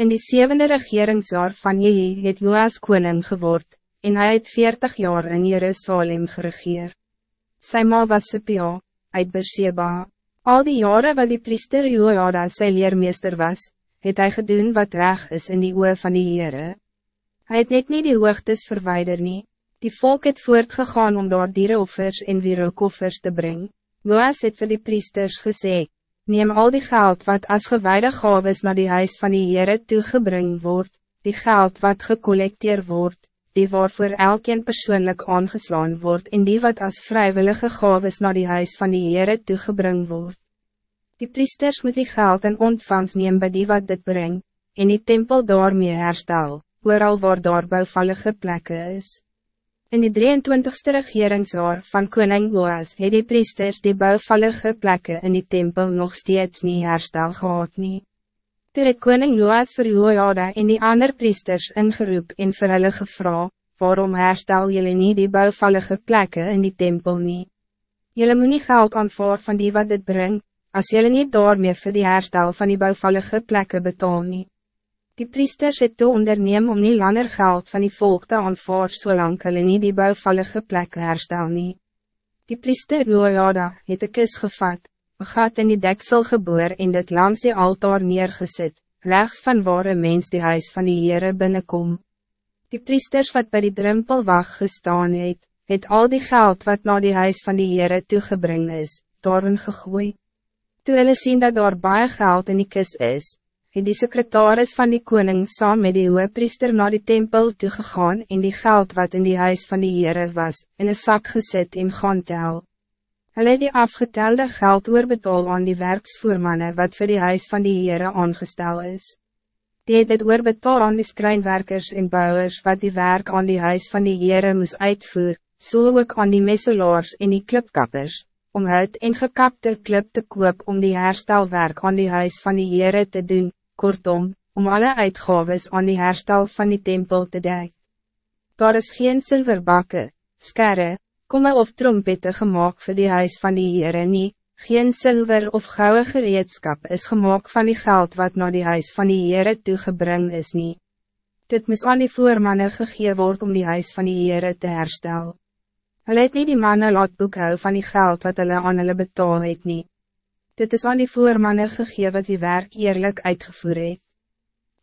In die zevende regeringsjaar van Jehi het Joas koning geword, en hij het veertig jaar in Jerusalem geregeer. Sy ma was Sipia, uit Berseba. Al die jaren wat die priester Joada sy leermeester was, het hij gedoen wat reg is in die oe van die Heere. Hy het net nie die hoogtes verwijder nie, die volk het voortgegaan om daar dierenoffers en wierokoffers te brengen. Joas het vir die priesters gesê, neem al die geld wat als gewijde gaves naar die huis van die Heere toegebring wordt, die geld wat gecollecteerd wordt, die waarvoor elkeen persoonlijk aangeslaan wordt en die wat als vrijwillige gaves naar die huis van die Heere toegebring wordt. Die priesters moet die geld en ontvangst neem bij die wat dit brengt, en die tempel daarmee herstel, al waar daar bouwvallige plekken is. In die 23ste regeringsjaar van koning Boas het die priesters die bouwvallige plekken in die tempel nog steeds niet herstel gehad nie. Toe het koning Boas vir Jojada en die ander priesters ingeroep en vir hulle gevra, waarom herstel jullie niet die bouwvallige plekken in die tempel niet? Jullie moet niet geld aanvaar van die wat dit brengt, als jullie niet daarmee voor die herstel van die bouwvallige plekken betaal nie. Die priesters het toe onderneem om niet langer geld van die volk te aanvaar zolang hulle nie die bouwvallige plekken herstel nie. Die priester Roojada het een kus gevat, een gat in die deksel geboor en dit langs die altaar neergezet, rechts van waar een mens die huis van die Heere binnenkom. Die priesters wat bij die drempel wacht gestaan het, het al die geld wat naar die huis van die Heere toegebring is, daarin gegooi. Toe hulle sien dat daar baie geld in die kis is, het die secretaris van die koning saam met die priester naar die tempel toegegaan en die geld wat in die huis van die Heere was, in een zak gezet en gaan tel. Hulle het die afgetelde geld oorbetaal aan die werksvoermanne wat voor die huis van die Heere aangestel is die het het oorbetaal aan die skreinwerkers en bouwers wat die werk aan die huis van die Heere moes uitvoer, so ook aan die messelaars en die klipkappers, om het en gekapte klip te koop om die herstelwerk aan die huis van die Heere te doen, kortom, om alle uitgaves aan die herstel van die tempel te dek. Daar is geen silverbakke, skerre, komme of trompette gemaakt voor die huis van die Heere nie, Geen zilver of gouden gereedschap is gemaakt van die geld wat naar die huis van die Heere toegebring is niet. Dit moest aan die voormannen gegee word om die huis van die Heere te herstel. Hulle het nie die manne laat boekhou van die geld wat hulle aan hulle betaal het nie. Dit is aan die voormannen gegee wat die werk eerlijk uitgevoer het.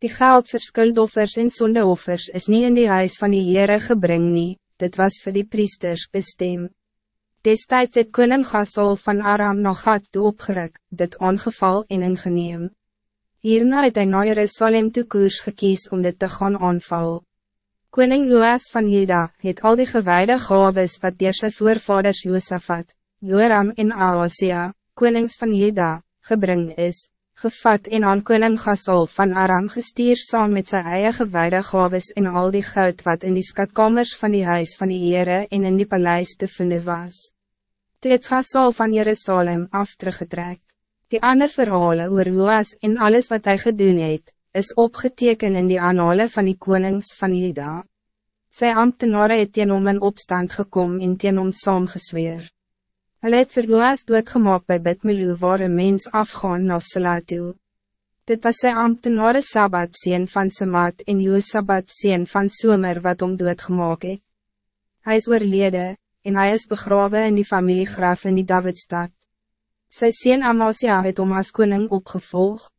Die geld vir skuldoffers en sondeoffers is niet in die huis van die Heere gebring nie, dit was voor die priesters bestemd. Destijds het koning Gasol van Aram nog had toe opgeruk, dit ongeval en ingeneem. Hierna het hy na Jerusalem toe koers gekies om dit te gaan aanval. Koning Joas van Juda het al die gewijde gaves wat deur sy voorvaders Josafat, Joram en Aosia, konings van Juda, gebring is, gevat en aan koning Gasol van Aram gestuur saam met sy eie gewijde gaves en al die goud wat in die skatkamers van die huis van die Heere en in die paleis te vinden was. Toe het Gasol van Jerusalem af teruggetrek. Die ander verhalen oor Joas en alles wat hij gedoen het, is opgeteken in die anale van die konings van Juda. Sy ambtenare het teen hom in opstand gekom en teen hom saamgesweer. Hulle het vir Joas doodgemaak by Bidmelu waar een mens afgaan na Salatu. Dit was sy ambtenare Sabbat sien van Samat en Josabat sien van Somer wat om doodgemaak het. Hy is oorlede, en hij is begraven in die familiegraf in die Davidstad. Sy sien Amasia het om as koning opgevolgd.